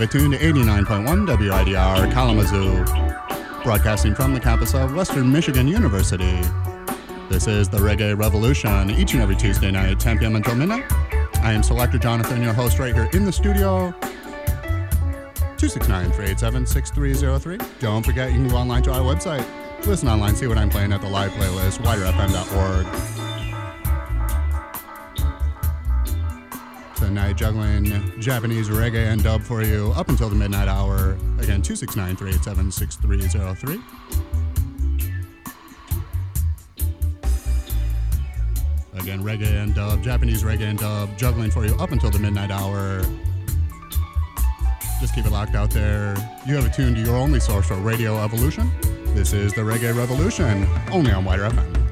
have tuned to 89.1 WIDR Kalamazoo, broadcasting from the campus of Western Michigan University. This is the Reggae Revolution, each and every Tuesday night, 10 p.m. until midnight. I am Selector Jonathon, your host, right here in the studio. 269 387 6303. Don't forget, you can go online to our website. Listen online, see what I'm playing at the live playlist, widerfm.org. Juggling Japanese reggae and dub for you up until the midnight hour. Again, 269 387 6303. Again, reggae and dub, Japanese reggae and dub, juggling for you up until the midnight hour. Just keep it locked out there. You have it tuned to your only source for Radio Evolution. This is the Reggae Revolution, only on WIDR FM.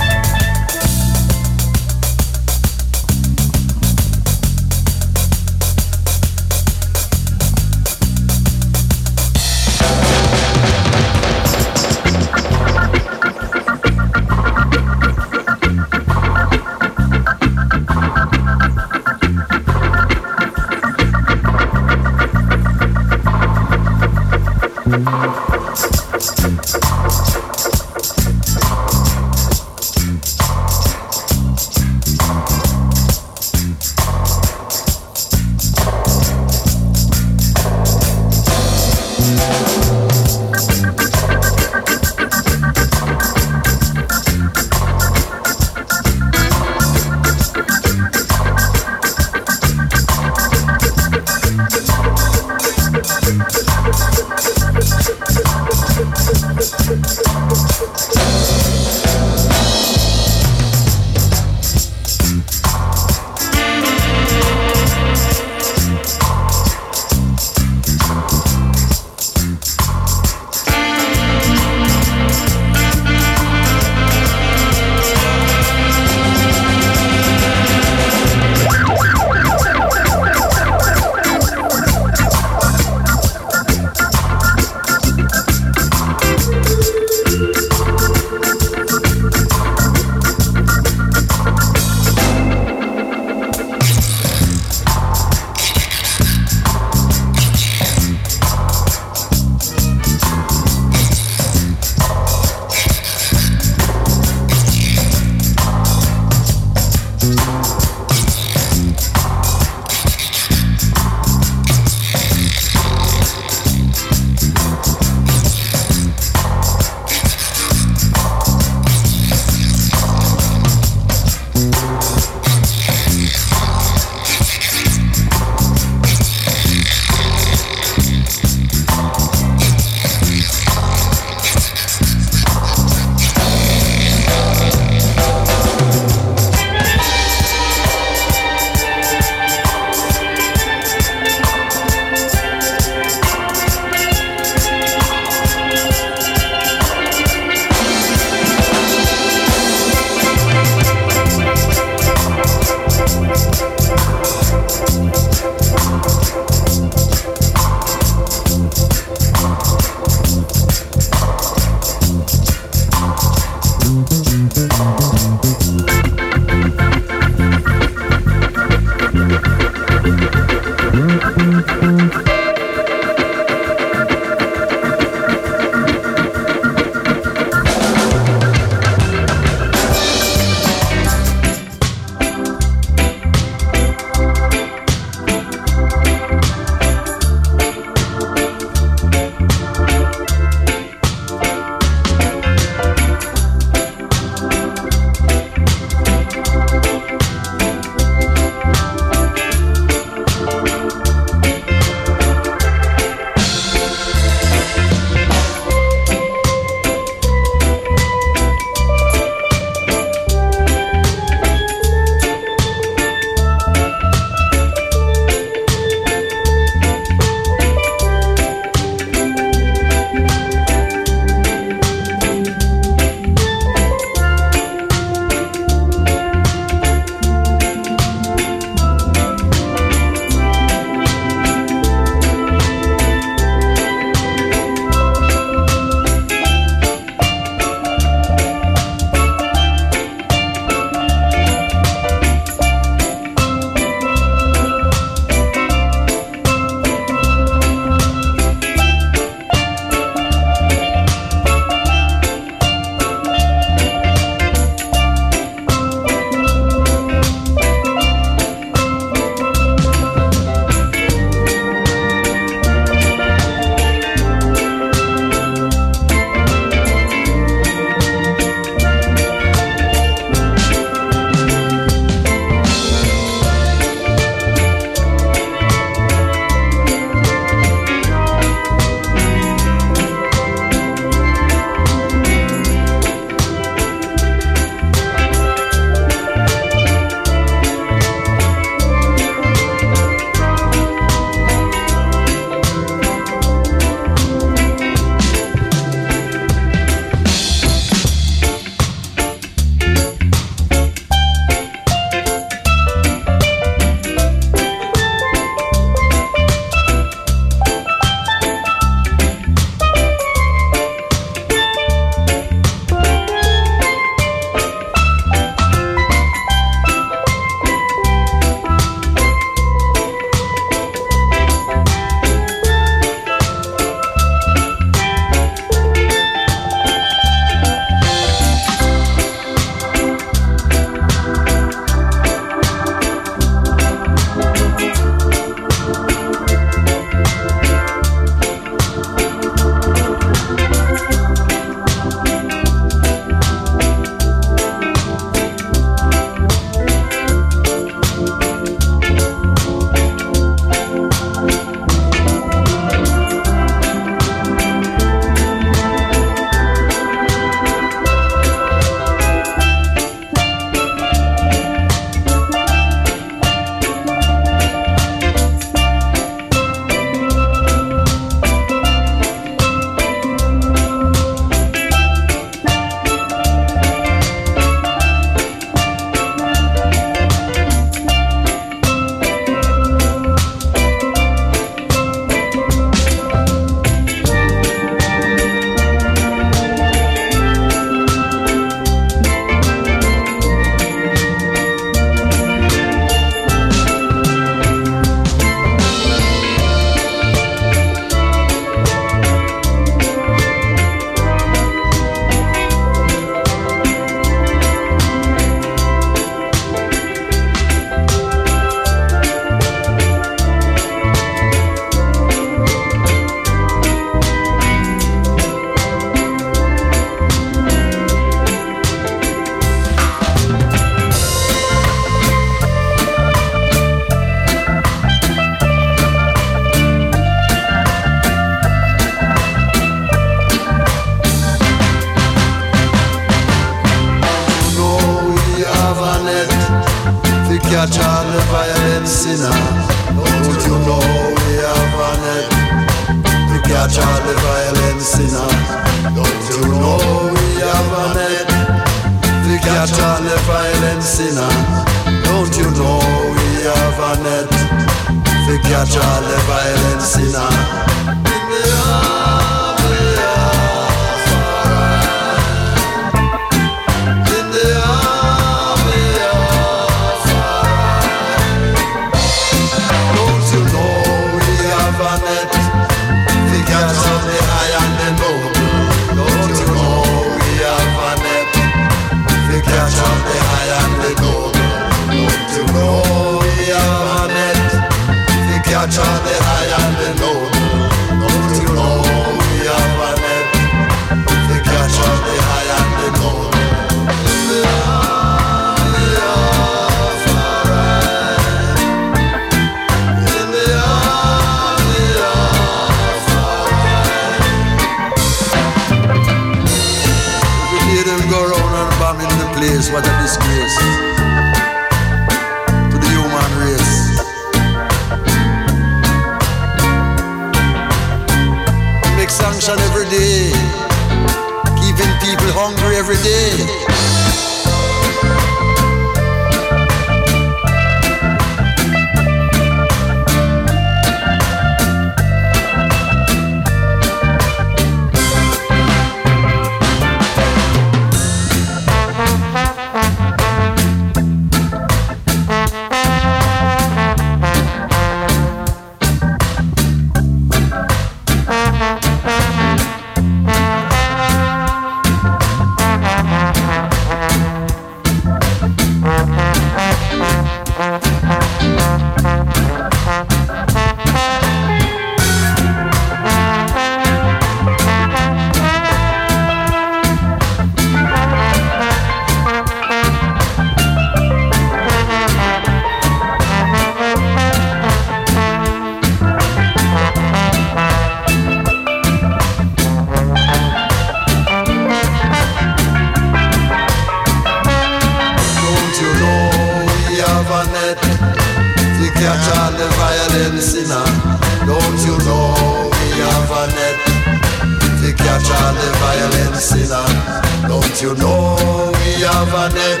prison. Don't you know we have a net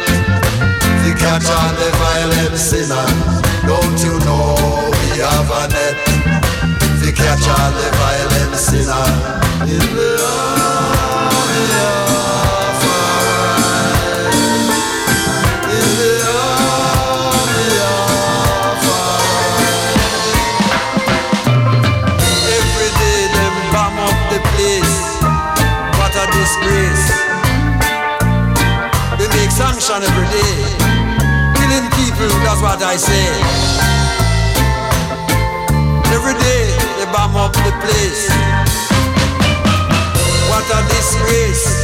to catch all the violent sinners? Don't you know we have a net to catch all the violent sinners in the sanction every day. Killing people, that's what I say. Every day they bomb up the place. What a disgrace.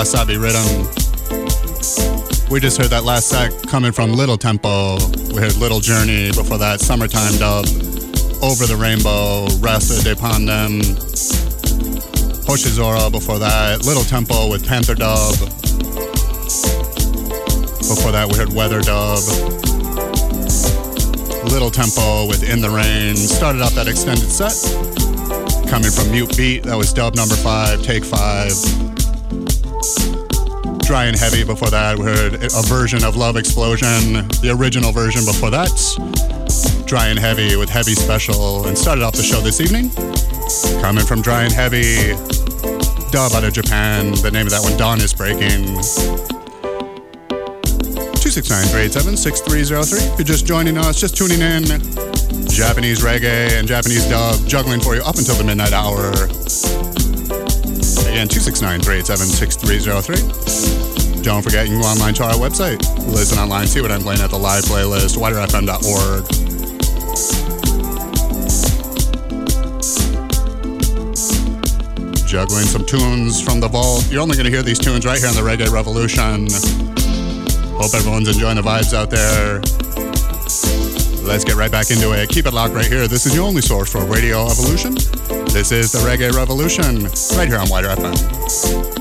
Wasabi Rhythm. We just heard that last set coming from Little Tempo. We heard Little Journey before that, Summertime Dub, Over the Rainbow, Rasta de Pon Dem, Hoshizora before that, Little Tempo with Panther Dub. Before that, we heard Weather Dub. Little Tempo with In the Rain. Started off that extended set coming from Mute Beat. That was dub number five, take five. Dry and Heavy before that. We heard a version of Love Explosion, the original version before that. Dry and Heavy with Heavy Special. And started off the show this evening. Coming from Dry and Heavy, dub out of Japan. The name of that one, Dawn is Breaking. 269-387-6303. If you're just joining us, just tuning in, Japanese reggae and Japanese dub juggling for you up until the midnight hour. Again, 269-387-6303. Don't forget, you can go online to our website. Listen online, see what I'm playing at the live playlist, widerfm.org. Juggling some tunes from the vault. You're only going to hear these tunes right here on the Reggae Revolution. Hope everyone's enjoying the vibes out there. Let's get right back into it. Keep it locked right here. This is your only source for Radio Evolution. This is the Reggae Revolution, right here on WIDR FM.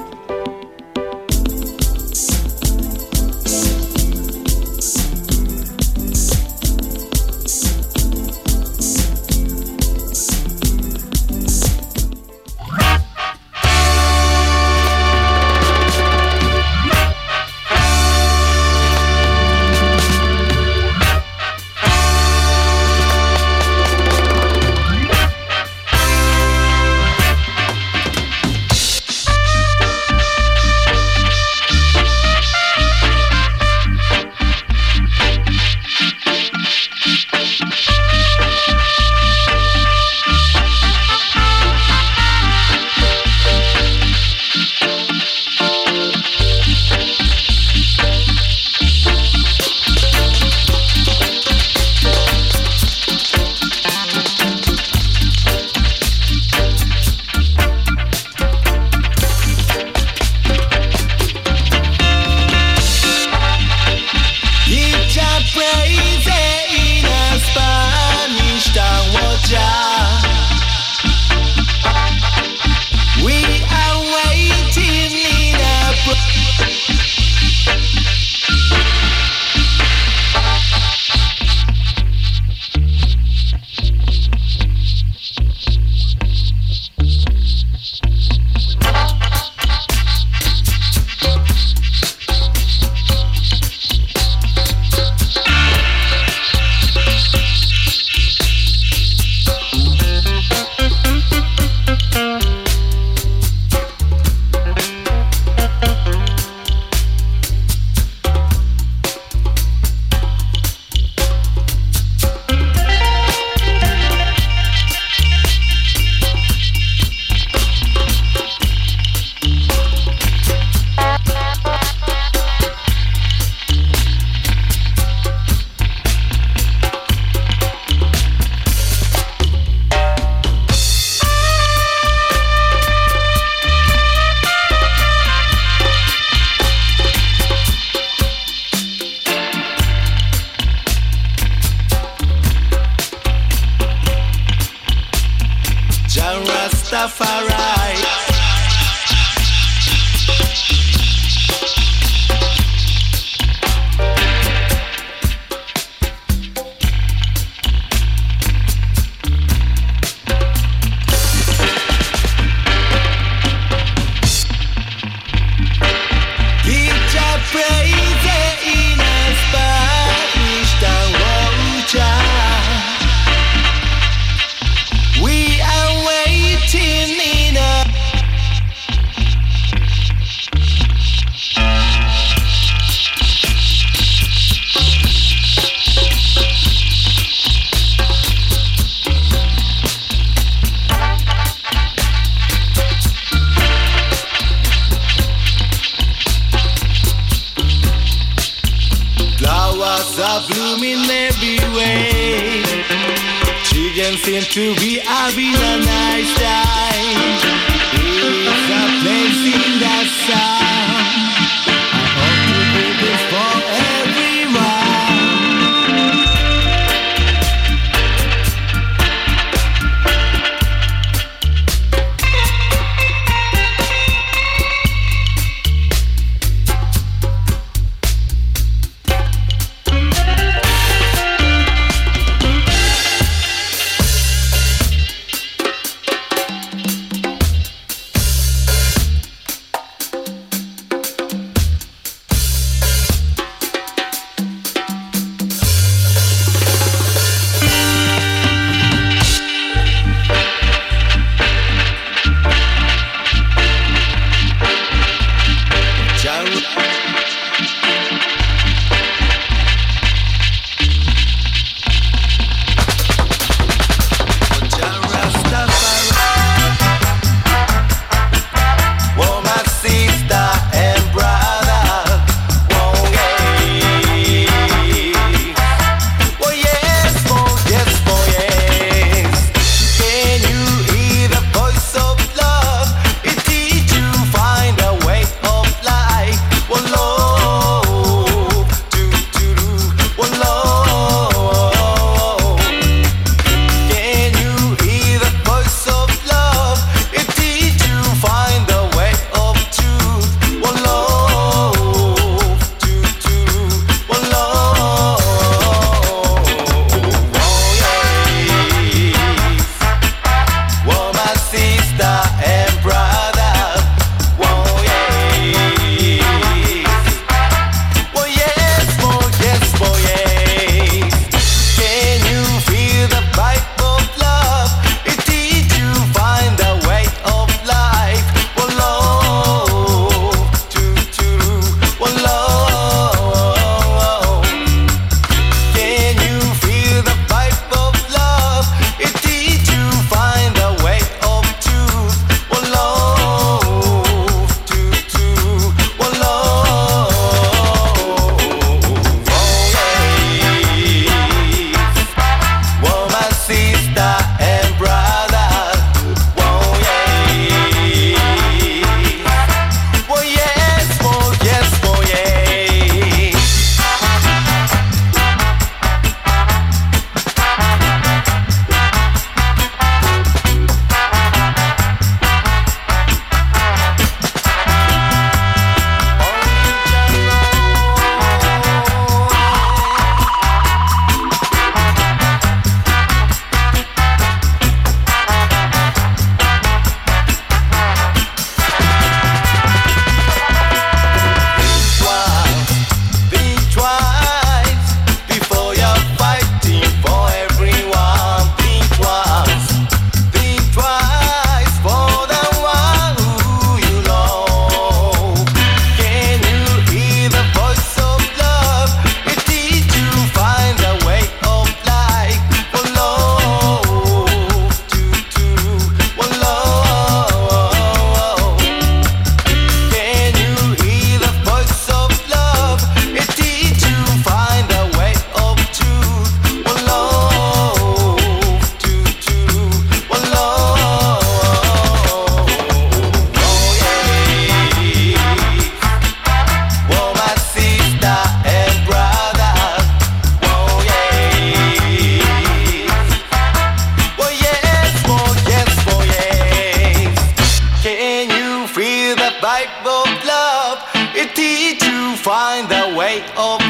like love, it teach you find the way of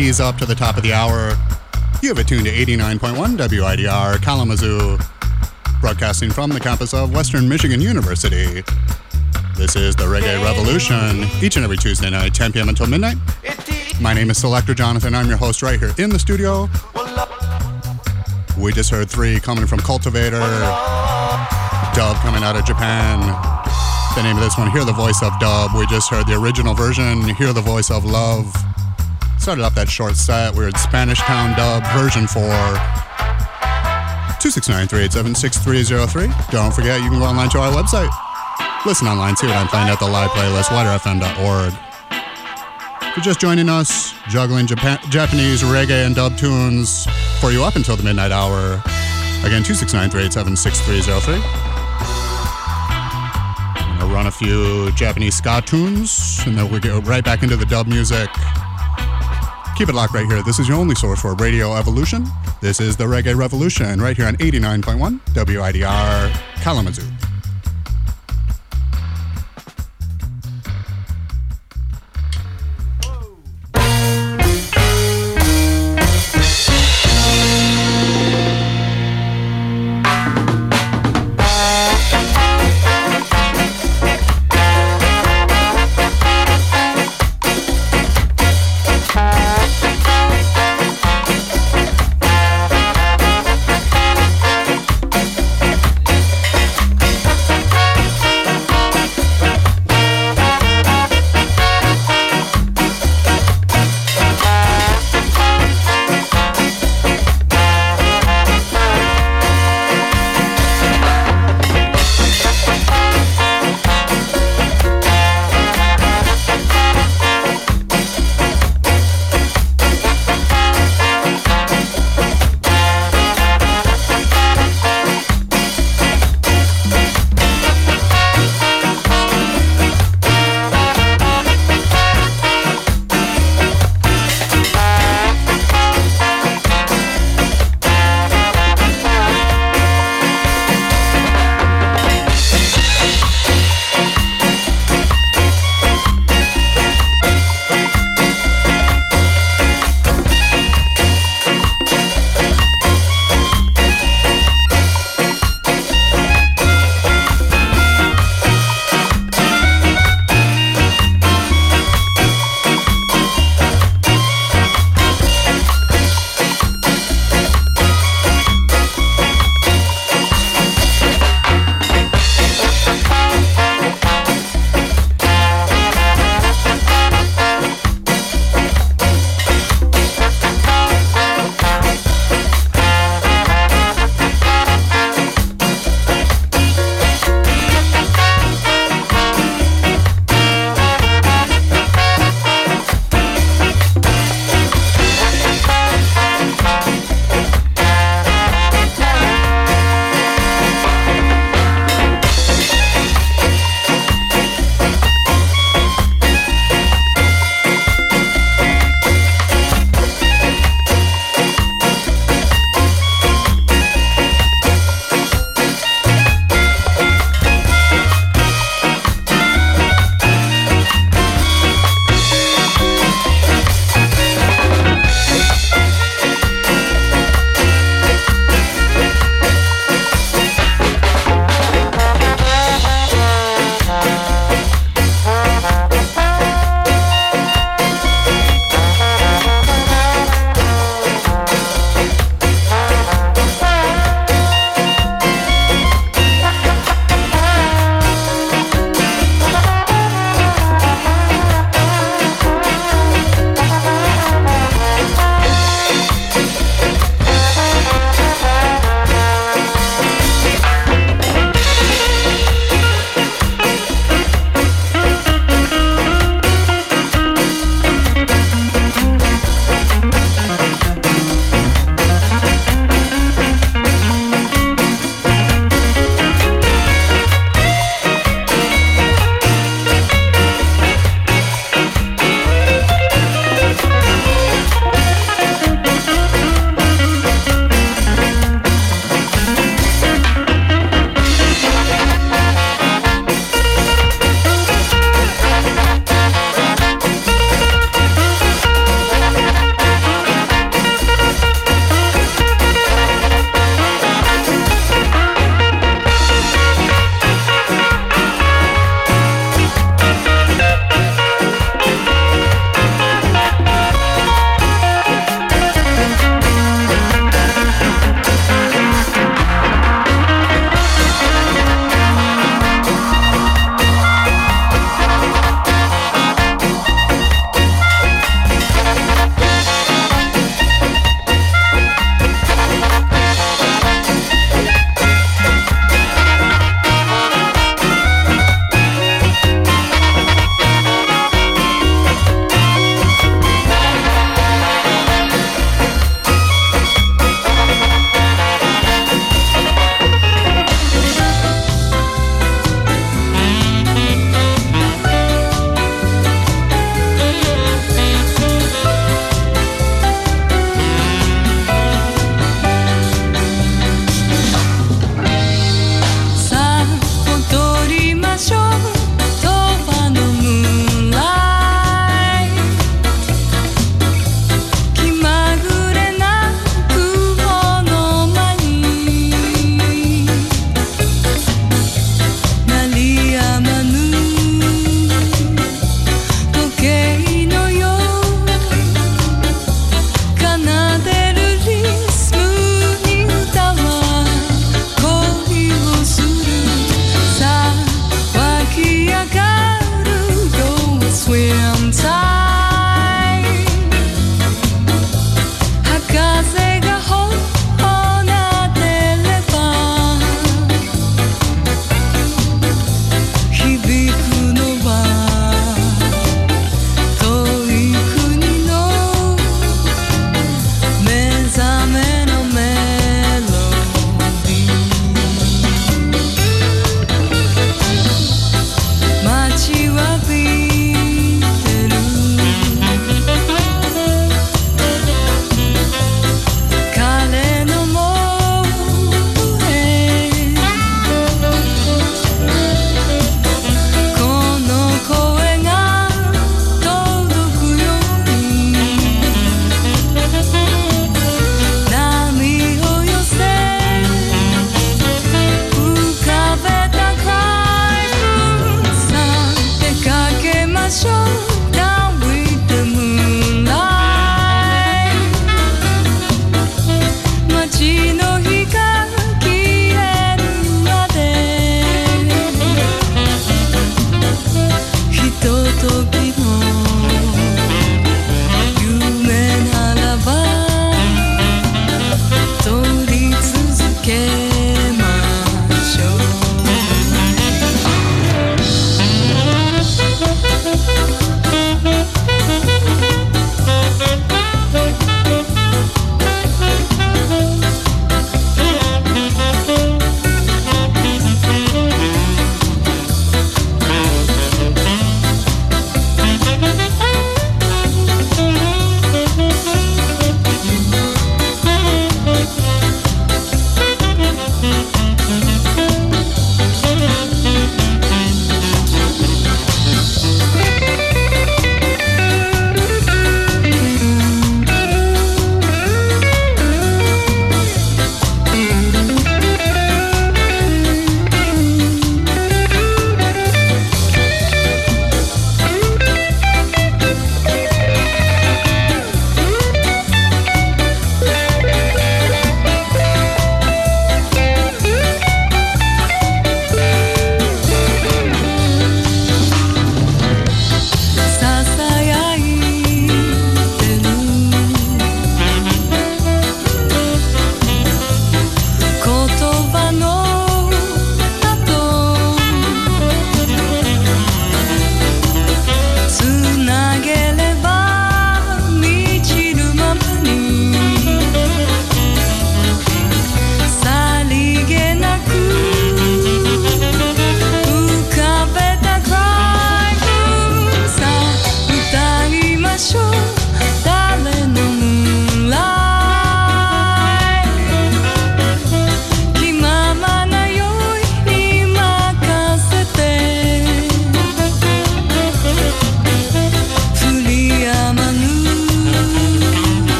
move and groove and ease up to the top of the hour. You have it tuned to 89.1 WIDR Kalamazoo, broadcasting from the campus of Western Michigan University. This is the Reggae Revolution, each and every Tuesday night, 10 p.m. until midnight. My name is Selector Jonathon. I'm your host right here in the studio. We just heard three coming from Cultivator, Dub coming out of Japan. The name of this one, Hear the Voice of Dub. We just heard the original version, Hear the Voice of Love. Started off that short set. We heard Spanish Town Dub version 4. 269-387-6303. Don't forget, you can go online to our website. Listen online, what I'm playing at the live playlist, widerfm.org. If you're just joining us, juggling Japan- Japanese reggae and dub tunes for you up until the midnight hour. Again, 269-387-6303. I'm gonna run a few Japanese ska tunes, and then we'll get right back into the dub music. Keep it locked right here. This is your only source for Radio Evolution. This is the Reggae Revolution right here on 89.1 WIDR Kalamazoo.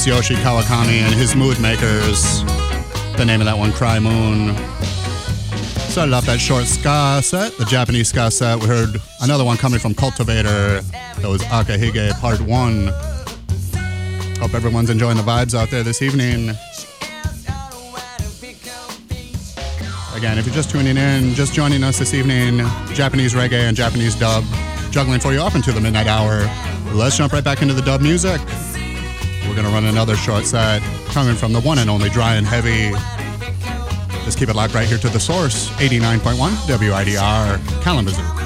Tsuyoshi Kawakami and his Mood Makers. The name of that one, Cry Moon. Started off that short ska set, the Japanese ska set. We heard another one coming from Cultivator. That was Akahige Part 1. Hope everyone's enjoying the vibes out there this evening. Again, if you're just tuning in, just joining us this evening, Japanese reggae and Japanese dub, juggling for you up until the midnight hour. Let's jump right back into the dub music. We're gonna run another short set coming from the one and only Dry and Heavy. Just keep it locked right here to the source, 89.1 WIDR Kalamazoo.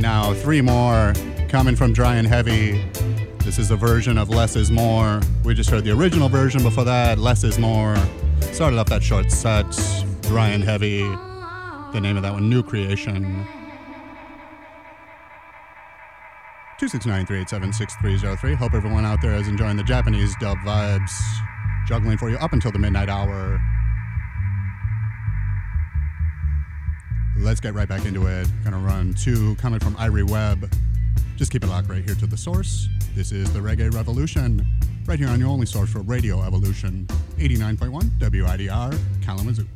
Right now. Three more coming from Dry and Heavy. This is a version of Less is More. We just heard the original version before that, Less is More. Started off that short set, Dry and Heavy. The name of that one, New Creation. 269-387-6303. Hope everyone out there is enjoying the Japanese dub vibes. Juggling for you up until the midnight hour. Let's get right back into it. Gonna run two coming from Irie Web. Just keep it locked right here to the source. This is the Reggae Revolution, right here on your only source for Radio Evolution, 89.1 WIDR Kalamazoo.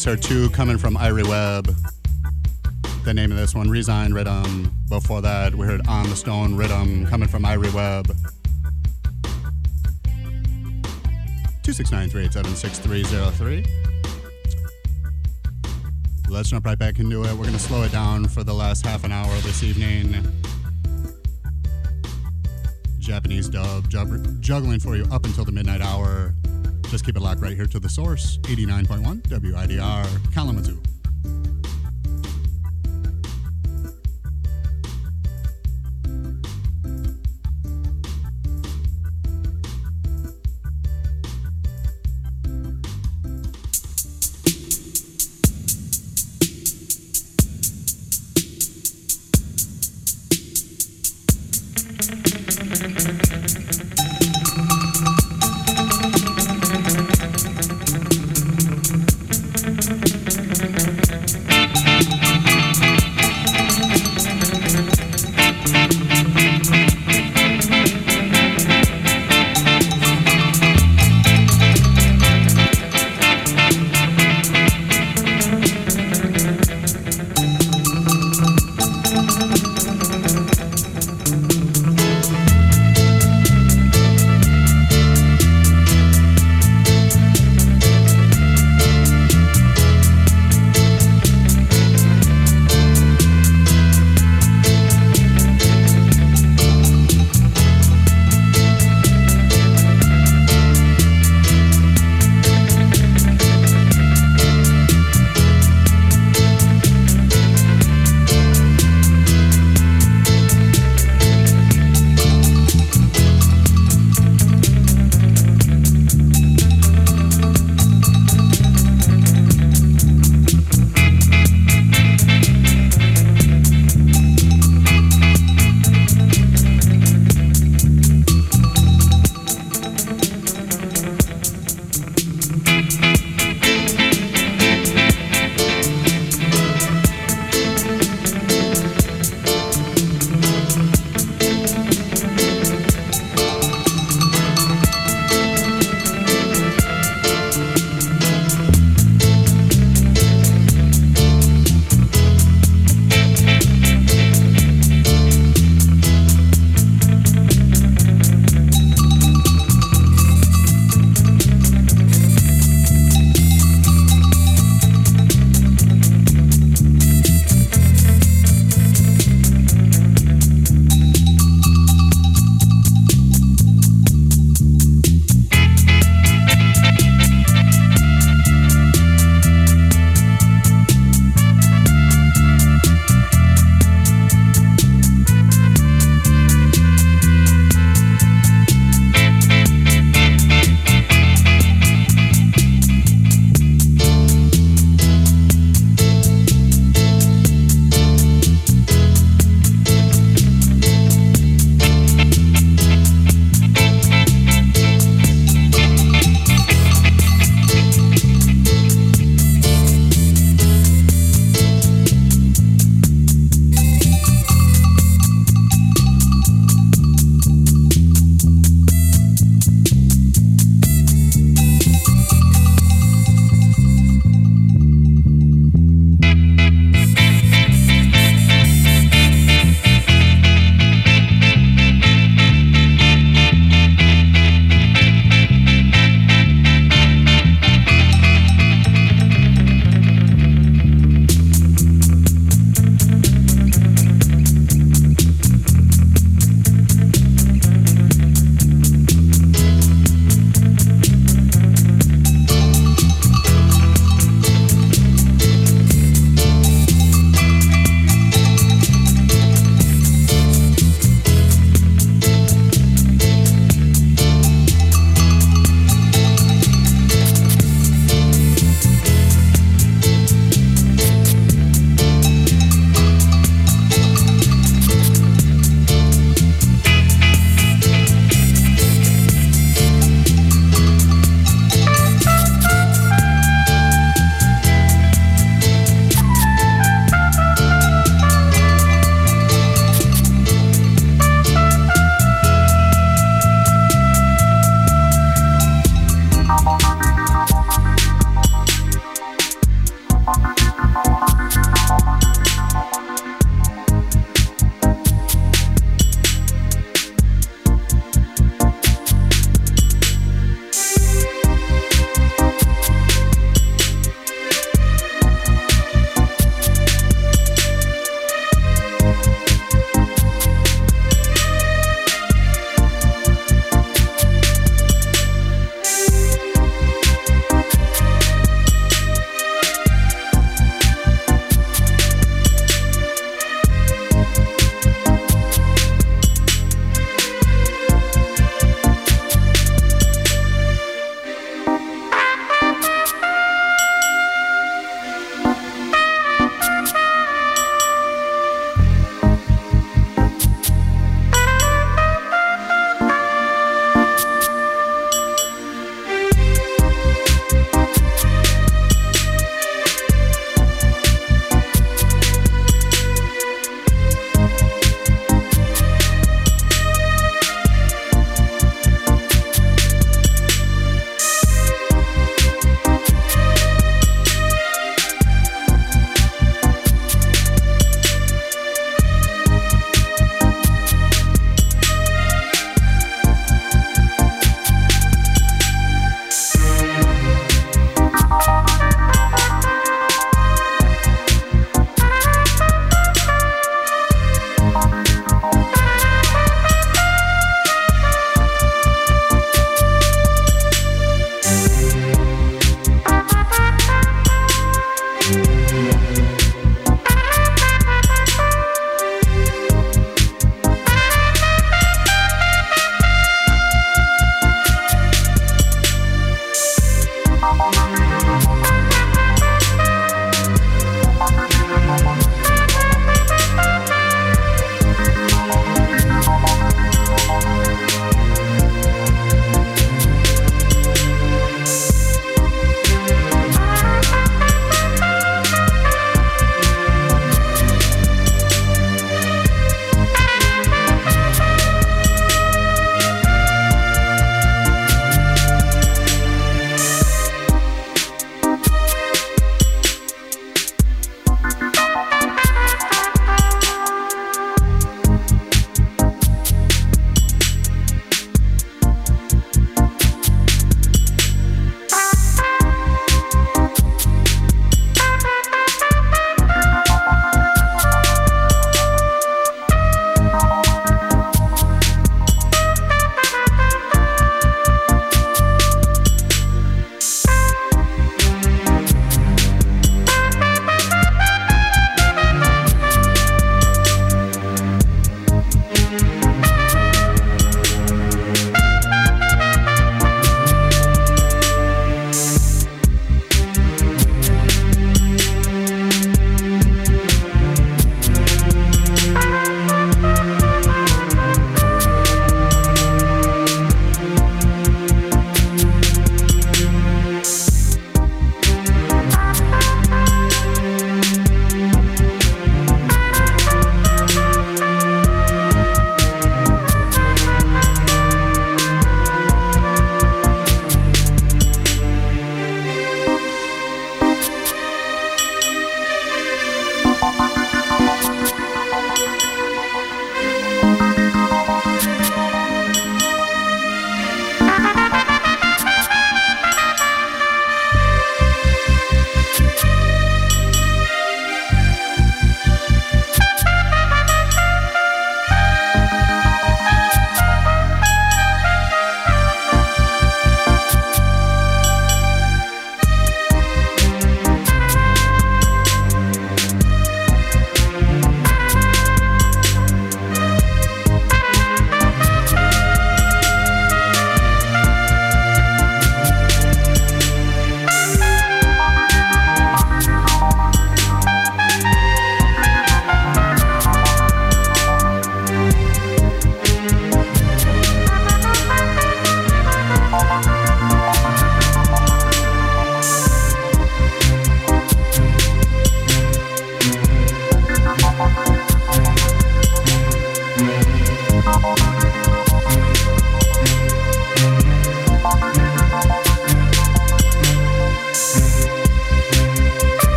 Just heard two coming from Irie Web. The name of this one, Resign Rhythm. Before that, we heard On the Stone Rhythm coming from Irie Web. 269 Let's jump right back into it. We're going to slow it down for the last half an hour this evening. Japanese dub, jug- juggling for you up until the midnight hour. Just keep it locked right here to the source 89.1 WIDR Kalamazoo.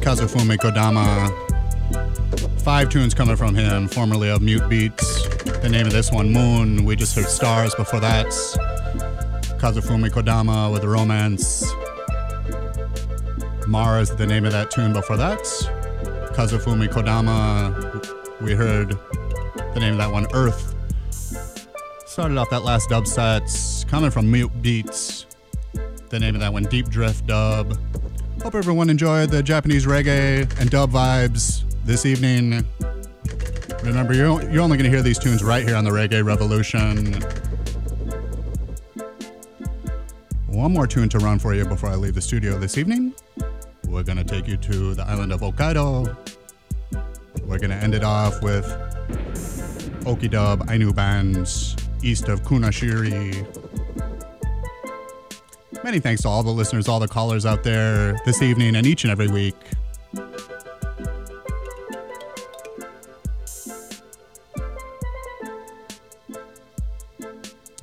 Kazufumi Kodama. Five tunes coming from him, formerly of Mute Beats. The name of this one, Moon. We just heard Stars before that. Kazufumi Kodama with Romance. Mars, the name of that tune before that. Kazufumi Kodama, we heard the name of that one, Earth. Started off that last dub set, coming from Mute Beats. The name of that one, Deep Drift Dub. Hope everyone enjoyed the Japanese reggae and dub vibes this evening. Remember, you're, you're only going to hear these tunes right here on the Reggae Revolution. One more tune to run for you before I leave the studio this evening. We're going to take you to the island of Hokkaido. We're going to end it off with Oki Dub Ainu bands east of Kunashiri. Many thanks to all the listeners, all the callers out there this evening and each and every week.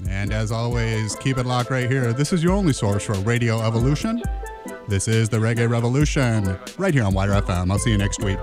And as always, keep it locked right here. This is your only source for Radio Evolution. This is the Reggae Revolution, right here on WIDR FM. I'll see you next week.